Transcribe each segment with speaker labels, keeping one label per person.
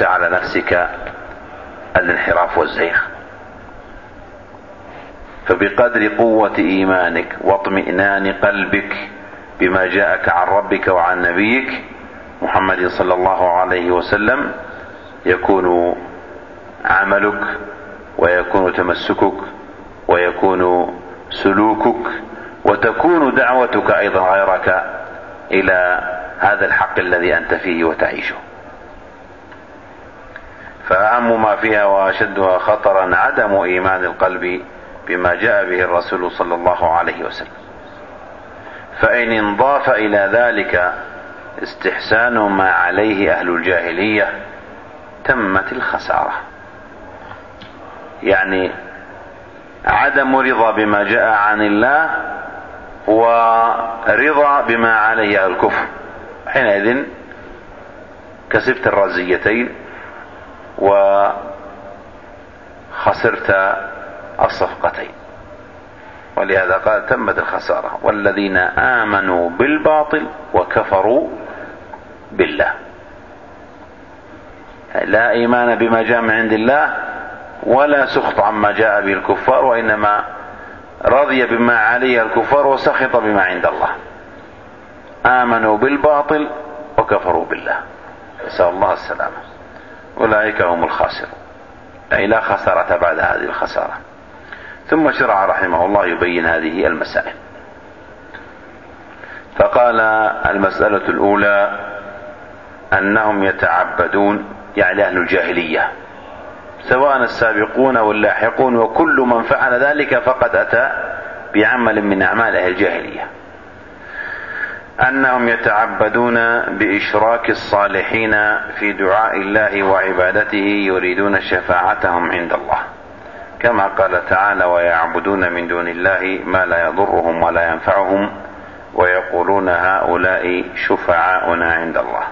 Speaker 1: تخشى على نفسك الانحراف والزيغ. فبقدر قوة إيمانك واطمئنان قلبك بما جاءك عن ربك وعن نبيك محمد صلى الله عليه وسلم يكون عملك ويكون تمسكك ويكون سلوكك وتكون دعوتك أيضا غيرك إلى هذا الحق الذي أنت فيه وتعيشه. فاهم ما فيها وأشدها خطرا عدم إيمان القلب بما جاء به الرسول صلى الله عليه وسلم. فإن انضاف إلى ذلك استحسان ما عليه أهل الجاهلية تمت الخسارة. يعني عدم رضا بما جاء عن الله ورضا بما عليه الكفر. حينئذ كسبت الرازيتين وخسرت الصفقتين. ولهذا قال تمت الخسارة. والذين آمنوا بالباطل وكفروا بالله. لا إيمان بما جاء من عند الله ولا سخط عما جاء به الكفار وإنما رضي بما عليه الكفار وسخط بما عند الله. آمنوا بالباطل وكفروا بالله. نسأل الله السلامة. أولئك هم الخاسرون. أي لا خسارة بعد هذه الخسارة. ثم شرع رحمه الله يبين هذه المسائل. فقال المسألة الأولى أنهم يتعبدون يعني أهل الجاهلية. سواء السابقون واللاحقون وكل من فعل ذلك فقد أتى بعمل من أعمال أهل الجاهلية. أنهم يتعبدون بإشراك الصالحين في دعاء الله وعبادته يريدون شفاعتهم عند الله. كما قال تعالى ويعبدون من دون الله ما لا يضرهم ولا ينفعهم ويقولون هؤلاء شفعاؤنا عند الله.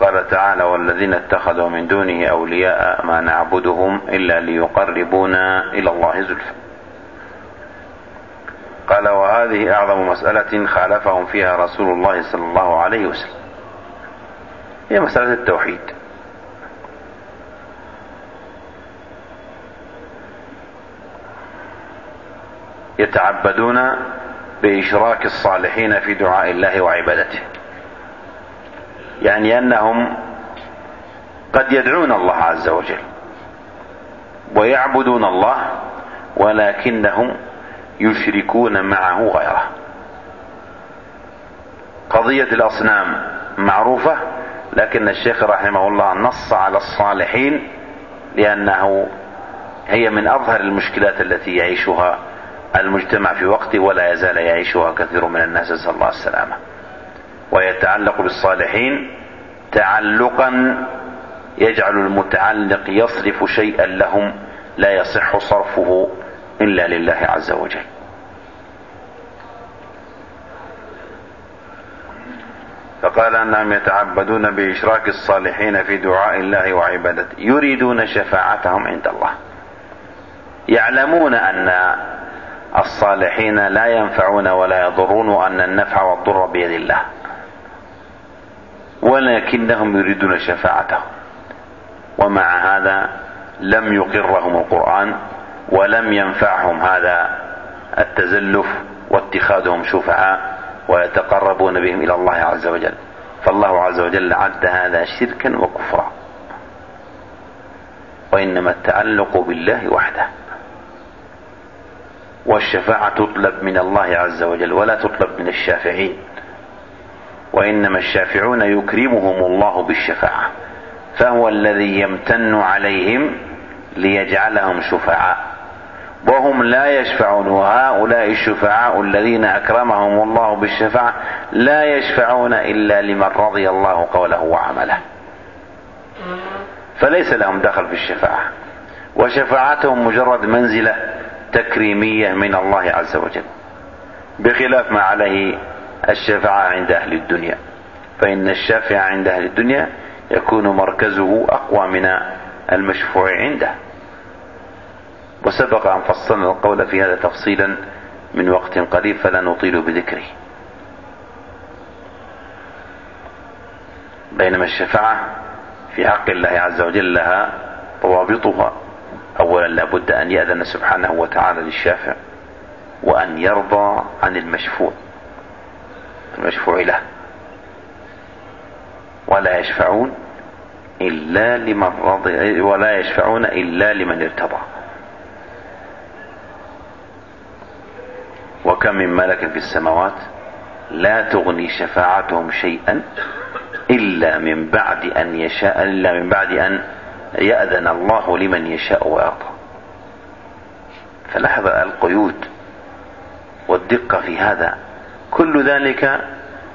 Speaker 1: قال تعالى والذين اتخذوا من دونه أولياء ما نعبدهم إلا ليقربونا إلى الله زلفى. قال وهذه أعظم مسألة خالفهم فيها رسول الله صلى الله عليه وسلم هي مسألة التوحيد. يتعبدون بإشراك الصالحين في دعاء الله وعبادته يعني أنهم قد يدعون الله عز وجل ويعبدون الله ولكنهم يشركون معه غيره. قضية الأصنام معروفة لكن الشيخ رحمه الله نص على الصالحين لأنه هي من أظهر المشكلات التي يعيشها المجتمع في وقته ولا يزال يعيشها كثير من الناس نسأل الله السلامة. ويتعلق بالصالحين تعلقا يجعل المتعلق يصرف شيئا لهم لا يصح صرفه. إلا لله عز وجل. فقال أنهم يتعبدون بإشراك الصالحين في دعاء الله وعبادته. يريدون شفاعتهم عند الله. يعلمون أن الصالحين لا ينفعون ولا يضرون وأن النفع والضر بيد الله. ولكنهم يريدون شفاعته ومع هذا لم يقرهم القرآن. ولم ينفعهم هذا التزلف واتخاذهم شفعاء ويتقربون بهم إلى الله عز وجل. فالله عز وجل عد هذا شركا وكفرا. وإنما التعلق بالله وحده. والشفاعة تطلب من الله عز وجل ولا تطلب من الشافعين. وإنما الشافعون يكرمهم الله بالشفاعة. فهو الذي يمتن عليهم ليجعلهم شفعاء. وهم لا يشفعون. وهؤلاء الشفعاء الذين أكرمهم الله بالشفاعة لا يشفعون إلا لمن رضي الله قوله وعمله. فليس لهم دخل في الشفاعة. وشفاعتهم مجرد منزلة تكريمية من الله عز وجل. بخلاف ما عليه الشفاعة عند أهل الدنيا. فإن الشافع عند أهل الدنيا يكون مركزه أقوى من المشفوع عنده. وسبق أن فصلنا القول في هذا تفصيلا من وقت قريب فلا نطيل بذكره. بينما الشفاعة في حق الله عز وجل لها ضوابطها أولا لابد أن يأذن سبحانه وتعالى للشافع وأن يرضى عن المشفوع المشفوع له. ولا يشفعون إلا لمن رضي ولا يشفعون إلا لمن ارتضى. وكم من ملك في السماوات لا تغني شفاعتهم شيئا إلا من بعد أن يشاء إلا من بعد أن يأذن الله لمن يشاء ويرضى. فلاحظ القيود والدقة في هذا كل ذلك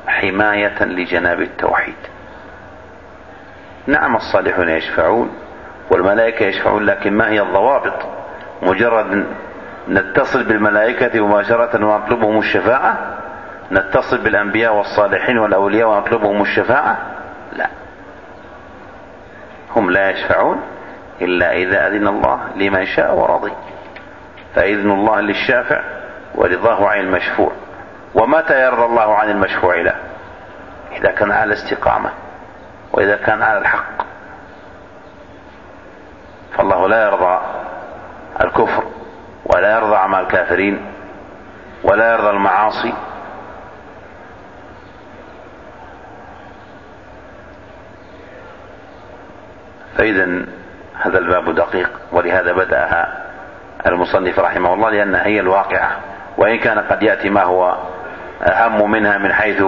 Speaker 1: حماية لجناب التوحيد. نعم الصالحون يشفعون والملائكة يشفعون لكن ما هي الضوابط؟ مجرد نتصل بالملائكة مباشرة ونطلبهم الشفاعة؟ نتصل بالأنبياء والصالحين والأولياء ونطلبهم الشفاعة؟ لا. هم لا يشفعون إلا إذا أذن الله لمن شاء ورضي. فإذن الله للشافع ورضاه عن المشفوع. ومتى يرضى الله عن المشفوع له؟ إذا كان على استقامة وإذا كان على الحق. فالله لا يرضى الكفر. ولا يرضى أعمال الكافرين ولا يرضى المعاصي. فإذا هذا الباب دقيق ولهذا بدأها المصنف رحمه الله لأنها هي الواقعة. وإن كان قد يأتي ما هو أهم منها من حيث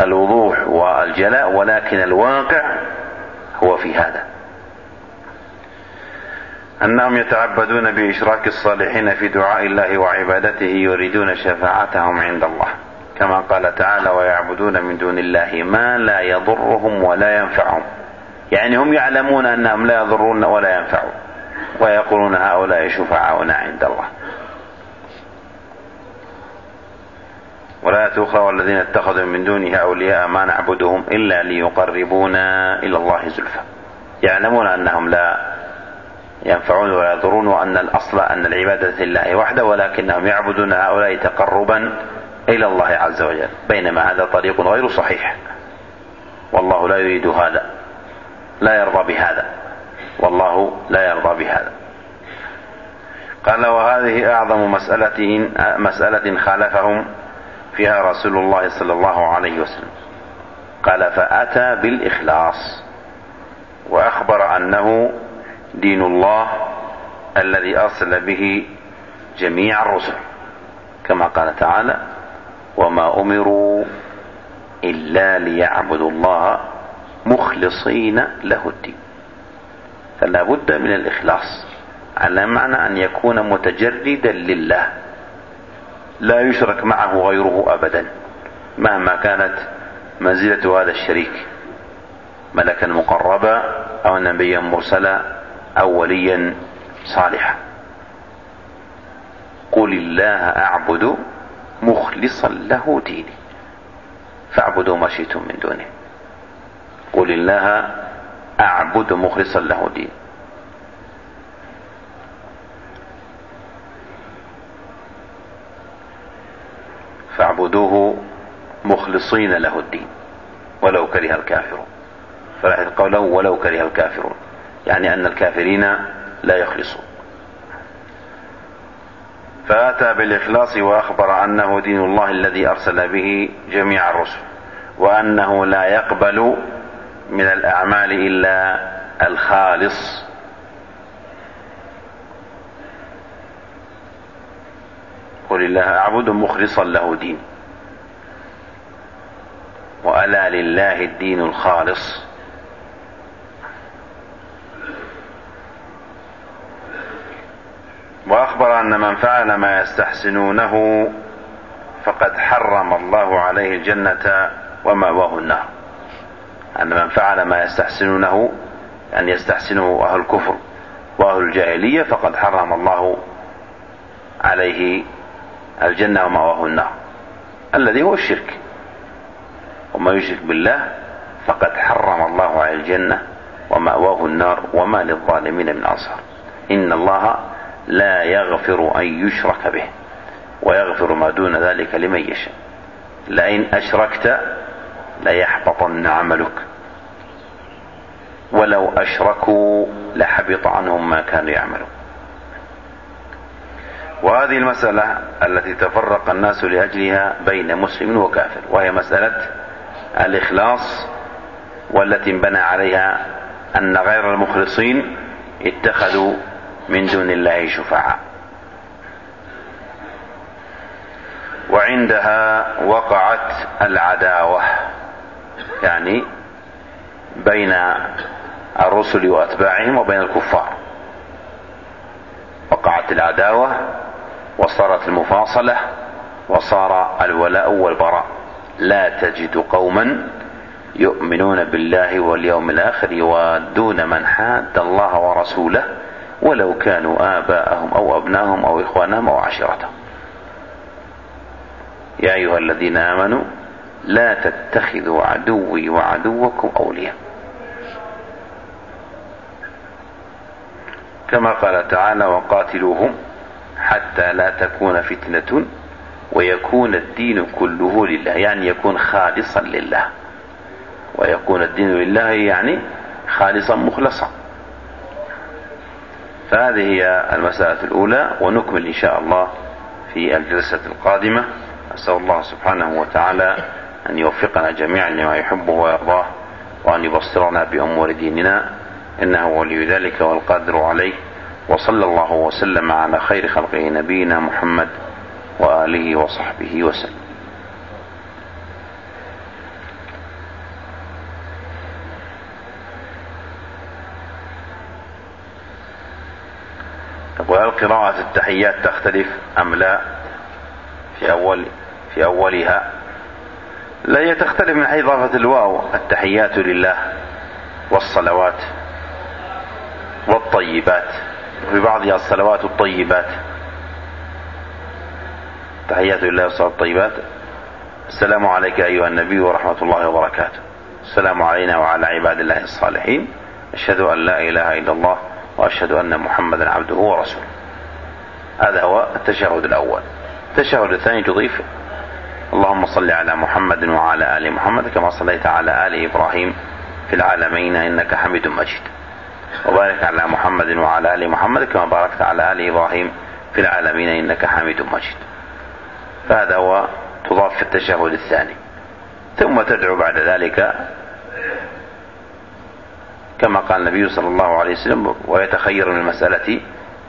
Speaker 1: الوضوح والجلاء ولكن الواقع هو في هذا. أنهم يتعبدون بإشراك الصالحين في دعاء الله وعبادته يريدون شفاعتهم عند الله. كما قال تعالى ويعبدون من دون الله ما لا يضرهم ولا ينفعهم. يعني هم يعلمون أنهم لا يضرون ولا ينفعون ويقولون هؤلاء شفعاؤنا عند الله. ولا أخرى والذين اتخذوا من دونه أولياء ما نعبدهم إلا ليقربونا إلى الله زلفى. يعلمون أنهم لا ينفعون ولا يضرون وأن الأصل أن العبادة لله وحده ولكنهم يعبدون هؤلاء تقربا إلى الله عز وجل. بينما هذا طريق غير صحيح. والله لا يريد هذا. لا يرضى بهذا. والله لا يرضى بهذا. قال وهذه أعظم مسألة مسألة خالفهم فيها رسول الله صلى الله عليه وسلم. قال فأتى بالإخلاص وأخبر أنه دين الله الذي أرسل به جميع الرسل كما قال تعالى وما أمروا إلا ليعبدوا الله مخلصين له الدين فلا بد من الإخلاص على معنى أن يكون متجردا لله لا يشرك معه غيره أبدا مهما كانت منزلة هذا الشريك ملكا مقربا أو نبيا مرسلا. أو وليا صالحا. قل الله أعبد مخلصا له ديني. فاعبدوا ما شئتم من دونه. قل الله أعبد مخلصا له دين فاعبدوه مخلصين له الدين. ولو كره الكافرون. فلاحظ قوله ولو كره الكافرون. يعني أن الكافرين لا يخلصون. فأتى بالإخلاص وأخبر أنه دين الله الذي أرسل به جميع الرسل وأنه لا يقبل من الأعمال إلا الخالص. قل الله أعبد مخلصا له دين. وألا لله الدين الخالص. وأخبر أن من فعل ما يستحسنونه فقد حرم الله عليه الجنة ومأواه النار. أن من فعل ما يستحسنونه أن يستحسنه أهل الكفر وأهل الجاهلية فقد حرم الله عليه الجنة ومأواه النار. الذي هو الشرك. وما يشرك بالله فقد حرم الله عليه الجنة ومأواه النار وما للظالمين من أنصار. إن الله لا يغفر أن يشرك به ويغفر ما دون ذلك لمن يشاء. لئن أشركت ليحبطن عملك. ولو أشركوا لحبط عنهم ما كانوا يعملون. وهذه المسألة التي تفرق الناس لأجلها بين مسلم وكافر وهي مسألة الإخلاص والتي انبنى عليها أن غير المخلصين اتخذوا من دون الله شفعاء. وعندها وقعت العداوة يعني بين الرسل وأتباعهم وبين الكفار. وقعت العداوة وصارت المفاصلة وصار الولاء والبراء. لا تجد قوما يؤمنون بالله واليوم الآخر يوادون من حاد الله ورسوله ولو كانوا آباءهم أو أبناهم أو إخوانهم أو عشيرتهم. يا أيها الذين آمنوا لا تتخذوا عدوي وعدوكم أولياء. كما قال تعالى وقاتلوهم حتى لا تكون فتنة ويكون الدين كله لله. يعني يكون خالصا لله. ويكون الدين لله يعني خالصا مخلصا. فهذه هي المسألة الأولى ونكمل إن شاء الله في الجلسة القادمة. أسأل الله سبحانه وتعالى أن يوفقنا جميعا لما يحبه ويرضاه وأن يبصرنا بأمور ديننا. إنه ولي ذلك والقادر عليه. وصلى الله وسلم على خير خلقه نبينا محمد وآله وصحبه وسلم. وهل قراءة التحيات تختلف أم لا؟ في أول في أولها. لا هي تختلف من حيث إضافة الواو. التحيات لله والصلوات والطيبات. وفي بعضها الصلوات الطيبات. تحيات لله والصلوات الطيبات. السلام عليك أيها النبي ورحمة الله وبركاته. السلام علينا وعلى عباد الله الصالحين. أشهد أن لا إله إلا الله وأشهد أن محمدا عبده ورسوله. هذا هو التشهد الأول. التشهد الثاني تضيف اللهم صل على محمد وعلى آل محمد كما صليت على آل إبراهيم في العالمين إنك حميد مجيد. وبارك على محمد وعلى آل محمد كما باركت على آل إبراهيم في العالمين إنك حميد مجيد. فهذا هو تضاف في التشهد الثاني. ثم تدعو بعد ذلك كما قال النبي صلى الله عليه وسلم ويتخير من المسألة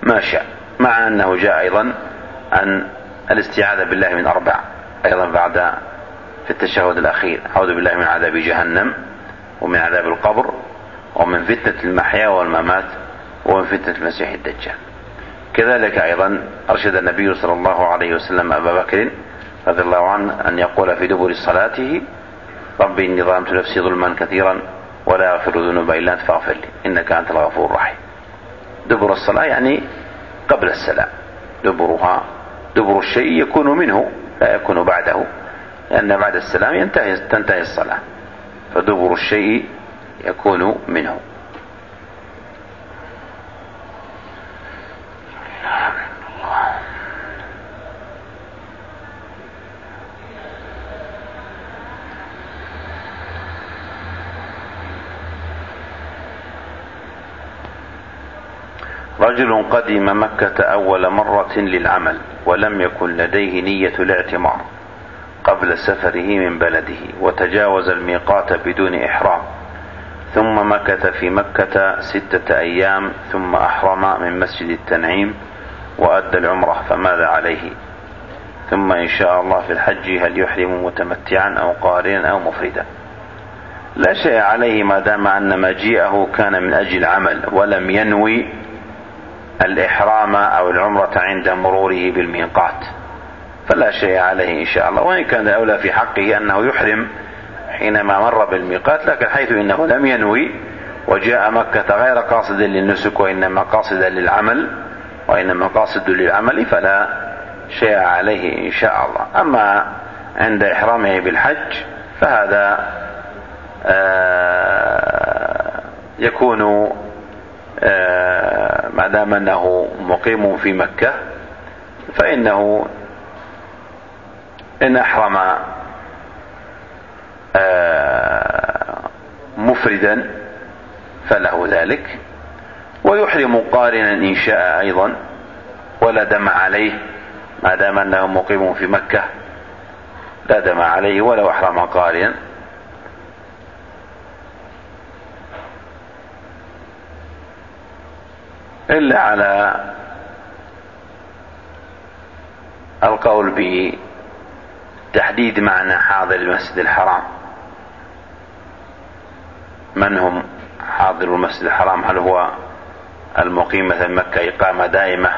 Speaker 1: ما شاء. مع أنه جاء أيضا أن الاستعاذة بالله من أربع أيضا بعد في التشهد الأخير أعوذ بالله من عذاب جهنم ومن عذاب القبر ومن فتنة المحيا والممات ومن فتنة المسيح الدجال. كذلك أيضا أرشد النبي صلى الله عليه وسلم أبا بكر رضي الله عنه أن يقول في دبر صلاته ربي إني ظلمت نفسي ظلما كثيرا ولا يغفر الذنوب إلا أنت فاغفر لي. إنك أنت الغفور الرحيم. دبر الصلاة يعني قبل السلام. دبرها دبر الشيء يكون منه لا يكون بعده. لأن بعد السلام ينتهي تنتهي الصلاة. فدبر الشيء يكون منه. رجل قدم مكة أول مرة للعمل ولم يكن لديه نية الاعتمار قبل سفره من بلده وتجاوز الميقات بدون إحرام. ثم مكث في مكة ستة أيام ثم أحرم من مسجد التنعيم وأدى العمرة فماذا عليه؟ ثم إن شاء الله في الحج هل يحرم متمتعا أو قارنا أو مفردا؟ لا شيء عليه ما دام أن مجيئه كان من أجل عمل ولم ينوي الإحرام أو العمرة عند مروره بالميقات فلا شيء عليه إن شاء الله. وإن كان الأولى في حقه أنه يحرم حينما مر بالميقات لكن حيث إنه لم ينوي وجاء مكة غير قاصد للنسك وإنما قاصدا للعمل وإنما قاصد للعمل فلا شيء عليه إن شاء الله. أما عند إحرامه بالحج فهذا يكون ما دام أنه مقيم في مكة فإنه إن أحرم مفردا فله ذلك ويحرم قارنا إن شاء أيضا ولا دم عليه ما دام أنه مقيم في مكة لا دم عليه ولو أحرم قارنا. إلا على القول بتحديد معنى حاضر المسجد الحرام. من هم حاضر المسجد الحرام؟ هل هو المقيم مثل مكة إقامة دائمة؟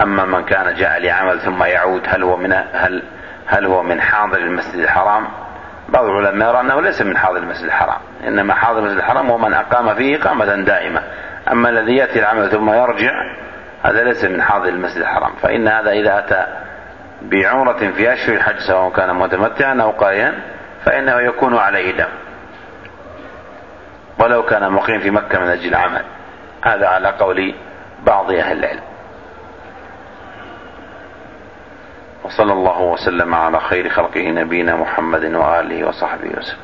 Speaker 1: أما من كان جاء لعمل ثم يعود هل هو من هل هل هو من حاضر المسجد الحرام؟ بعض العلماء يرى أنه ليس من حاضر المسجد الحرام إنما حاضر المسجد الحرام هو من أقام فيه إقامة دائمة. أما الذي يأتي العمل ثم يرجع هذا ليس من حاضر المسجد الحرام. فإن هذا إذا أتى بعمرة في أشهر الحج سواء كان متمتعا أو قارئا فإنه يكون عليه دم. ولو كان مقيم في مكة من أجل العمل. هذا على قول بعض أهل العلم. وصلى الله وسلم على خير خلقه نبينا محمد وآله وصحبه وسلم.